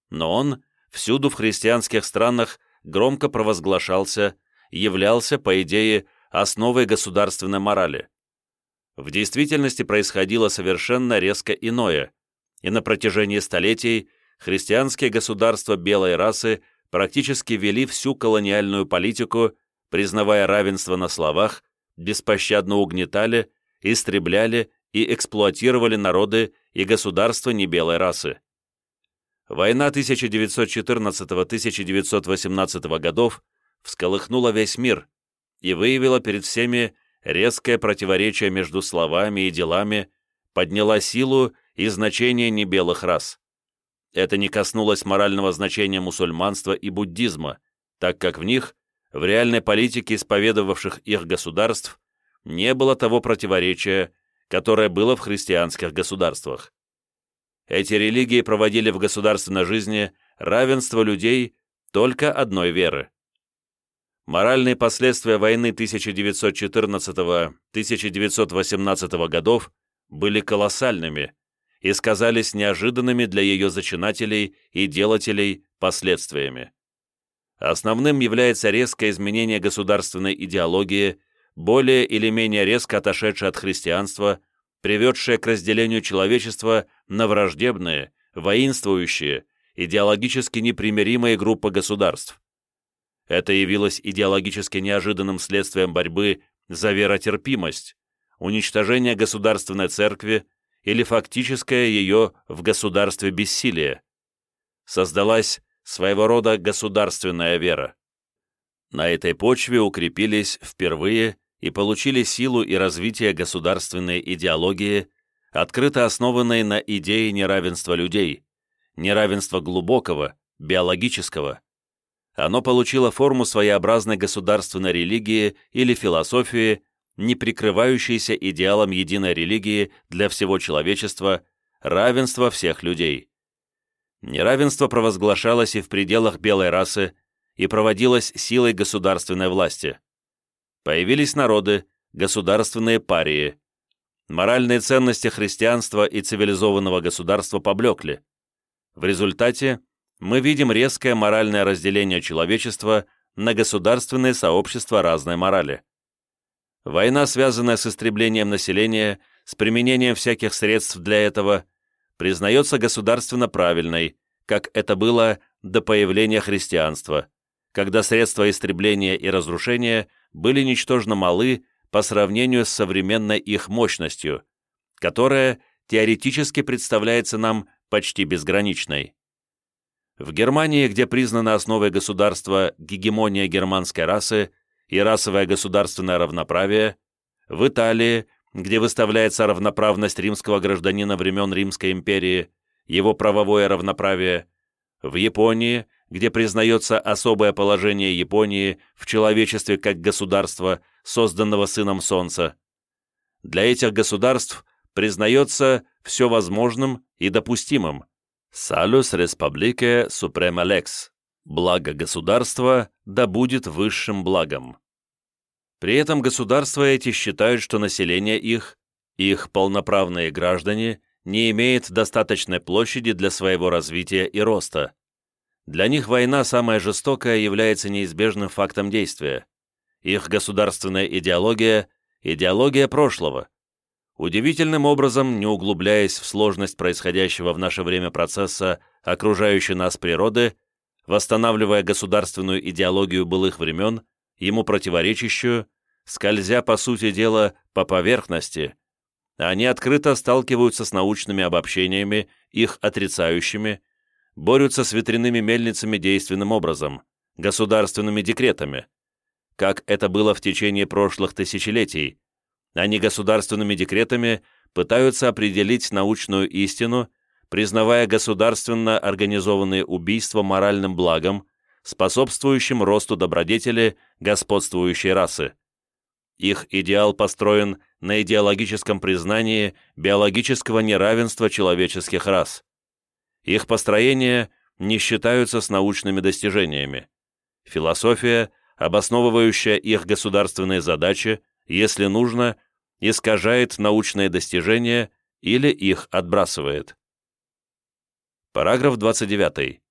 но он всюду в христианских странах громко провозглашался, являлся, по идее, основой государственной морали. В действительности происходило совершенно резко иное, и на протяжении столетий христианские государства белой расы практически вели всю колониальную политику, признавая равенство на словах, беспощадно угнетали, истребляли и эксплуатировали народы и государства небелой расы. Война 1914-1918 годов всколыхнула весь мир и выявила перед всеми резкое противоречие между словами и делами подняла силу и значение небелых рас. Это не коснулось морального значения мусульманства и буддизма, так как в них, в реальной политике исповедовавших их государств, не было того противоречия, которое было в христианских государствах. Эти религии проводили в государственной жизни равенство людей только одной веры. Моральные последствия войны 1914-1918 годов были колоссальными и сказались неожиданными для ее зачинателей и делателей последствиями. Основным является резкое изменение государственной идеологии, более или менее резко отошедшее от христианства, приведшее к разделению человечества на враждебные, воинствующие, идеологически непримиримые группы государств. Это явилось идеологически неожиданным следствием борьбы за веротерпимость, уничтожение государственной церкви или фактическое ее в государстве бессилие. Создалась своего рода государственная вера. На этой почве укрепились впервые и получили силу и развитие государственной идеологии, открыто основанной на идее неравенства людей, неравенства глубокого, биологического. Оно получило форму своеобразной государственной религии или философии, не прикрывающейся идеалом единой религии для всего человечества, равенства всех людей. Неравенство провозглашалось и в пределах белой расы, и проводилось силой государственной власти. Появились народы, государственные парии. Моральные ценности христианства и цивилизованного государства поблекли. В результате мы видим резкое моральное разделение человечества на государственные сообщества разной морали. Война, связанная с истреблением населения, с применением всяких средств для этого, признается государственно правильной, как это было до появления христианства, когда средства истребления и разрушения были ничтожно малы по сравнению с современной их мощностью, которая теоретически представляется нам почти безграничной. В Германии, где признана основой государства гегемония германской расы, и расовое государственное равноправие, в Италии, где выставляется равноправность римского гражданина времен Римской империи, его правовое равноправие, в Японии, где признается особое положение Японии в человечестве как государства, созданного Сыном Солнца. Для этих государств признается все возможным и допустимым. Salus Respublicae Suprema Lex благо государства да будет высшим благом. При этом государства эти считают, что население их, их полноправные граждане, не имеет достаточной площади для своего развития и роста. Для них война самая жестокая является неизбежным фактом действия. Их государственная идеология – идеология прошлого. Удивительным образом, не углубляясь в сложность происходящего в наше время процесса окружающей нас природы, восстанавливая государственную идеологию былых времен, ему противоречащую, скользя, по сути дела, по поверхности, они открыто сталкиваются с научными обобщениями, их отрицающими, борются с ветряными мельницами действенным образом, государственными декретами, как это было в течение прошлых тысячелетий. Они государственными декретами пытаются определить научную истину признавая государственно организованные убийства моральным благом, способствующим росту добродетели господствующей расы. Их идеал построен на идеологическом признании биологического неравенства человеческих рас. Их построения не считаются с научными достижениями. Философия, обосновывающая их государственные задачи, если нужно, искажает научные достижения или их отбрасывает. Параграф 29.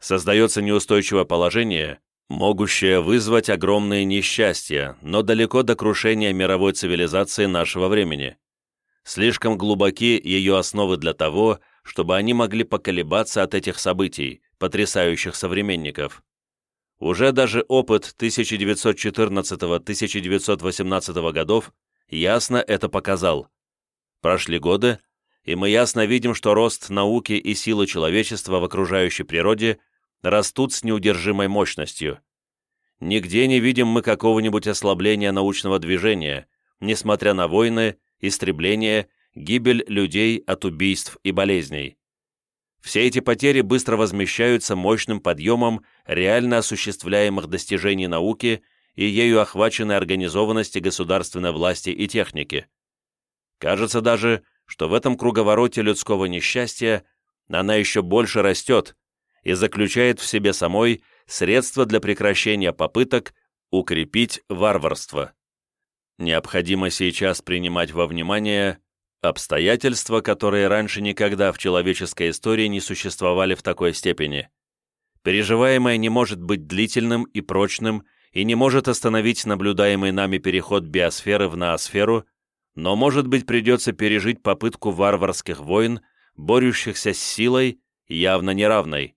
Создается неустойчивое положение, могущее вызвать огромные несчастья, но далеко до крушения мировой цивилизации нашего времени. Слишком глубоки ее основы для того, чтобы они могли поколебаться от этих событий, потрясающих современников. Уже даже опыт 1914-1918 годов ясно это показал. Прошли годы, и мы ясно видим, что рост науки и силы человечества в окружающей природе растут с неудержимой мощностью. нигде не видим мы какого-нибудь ослабления научного движения, несмотря на войны, истребления, гибель людей от убийств и болезней. Все эти потери быстро возмещаются мощным подъемом реально осуществляемых достижений науки и ею охваченной организованности государственной власти и техники. Кажется даже, что в этом круговороте людского несчастья она еще больше растет и заключает в себе самой средства для прекращения попыток укрепить варварство. Необходимо сейчас принимать во внимание обстоятельства, которые раньше никогда в человеческой истории не существовали в такой степени. Переживаемое не может быть длительным и прочным и не может остановить наблюдаемый нами переход биосферы в ноосферу, но, может быть, придется пережить попытку варварских войн, борющихся с силой, явно неравной.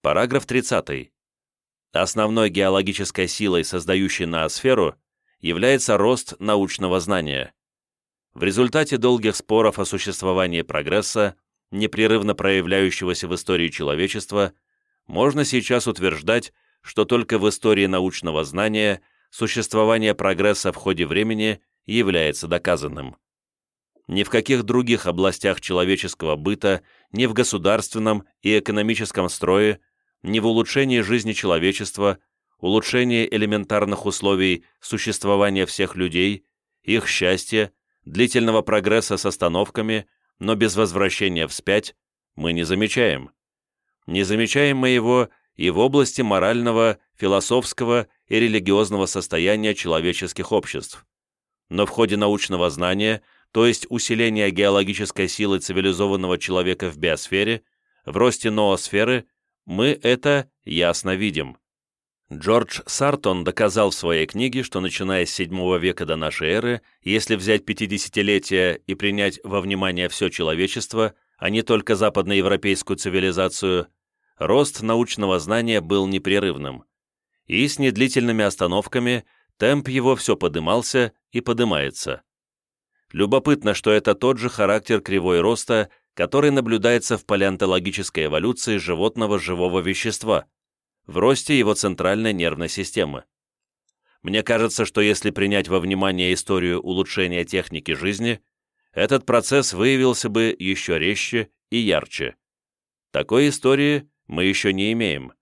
Параграф 30. Основной геологической силой, создающей ноосферу, является рост научного знания. В результате долгих споров о существовании прогресса, непрерывно проявляющегося в истории человечества, можно сейчас утверждать, что только в истории научного знания существование прогресса в ходе времени является доказанным. Ни в каких других областях человеческого быта, ни в государственном и экономическом строе, ни в улучшении жизни человечества – улучшение элементарных условий существования всех людей, их счастья, длительного прогресса с остановками, но без возвращения вспять, мы не замечаем. Не замечаем мы его и в области морального, философского и религиозного состояния человеческих обществ. Но в ходе научного знания, то есть усиления геологической силы цивилизованного человека в биосфере, в росте ноосферы, мы это ясно видим. Джордж Сартон доказал в своей книге, что начиная с VII века до нашей эры, если взять 50-летие и принять во внимание все человечество, а не только западноевропейскую цивилизацию, рост научного знания был непрерывным. И с недлительными остановками темп его все подымался и подымается. Любопытно, что это тот же характер кривой роста, который наблюдается в палеонтологической эволюции животного живого вещества – в росте его центральной нервной системы. Мне кажется, что если принять во внимание историю улучшения техники жизни, этот процесс выявился бы еще резче и ярче. Такой истории мы еще не имеем.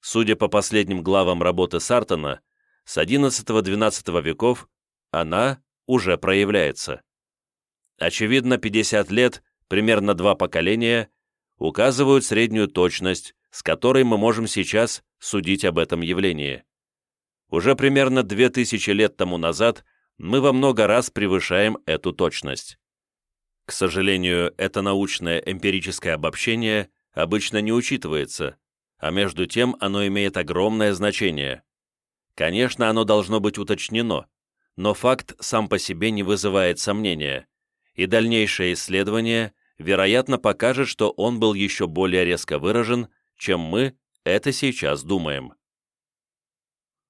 Судя по последним главам работы Сартона, с XI-XII веков она уже проявляется. Очевидно, 50 лет, примерно два поколения, указывают среднюю точность, с которой мы можем сейчас судить об этом явлении. Уже примерно 2000 лет тому назад мы во много раз превышаем эту точность. К сожалению, это научное эмпирическое обобщение обычно не учитывается, а между тем оно имеет огромное значение. Конечно, оно должно быть уточнено, но факт сам по себе не вызывает сомнения, и дальнейшее исследование, вероятно, покажет, что он был еще более резко выражен чем мы это сейчас думаем.